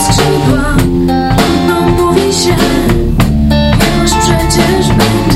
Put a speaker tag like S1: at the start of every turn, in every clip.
S1: skrzydła, no mówi
S2: się,
S3: już przecież będzie.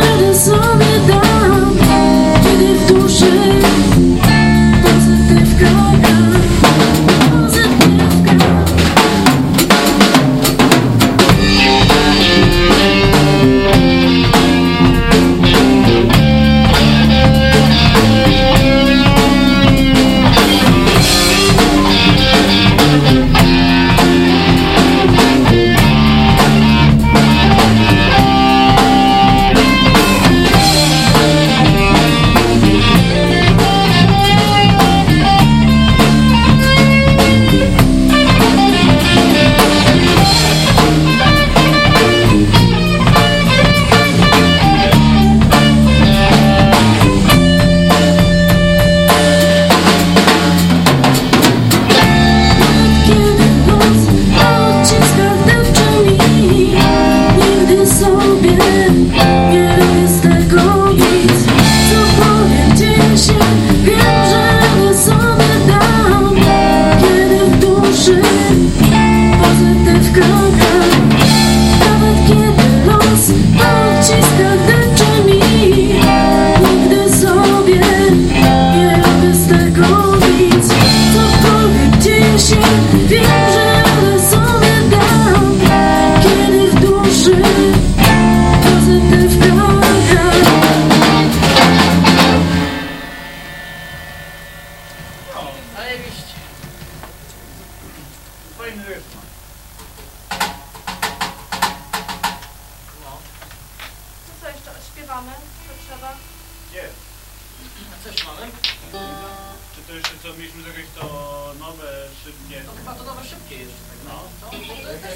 S3: Oczywiście. Fajny rytm. No. To co jeszcze śpiewamy? Nie. A coś mamy?
S2: Czy to jeszcze co mieliśmy zrobić to nowe, szybkie?
S3: No chyba to nowe szybkie jeszcze. Tak no. To, to jest też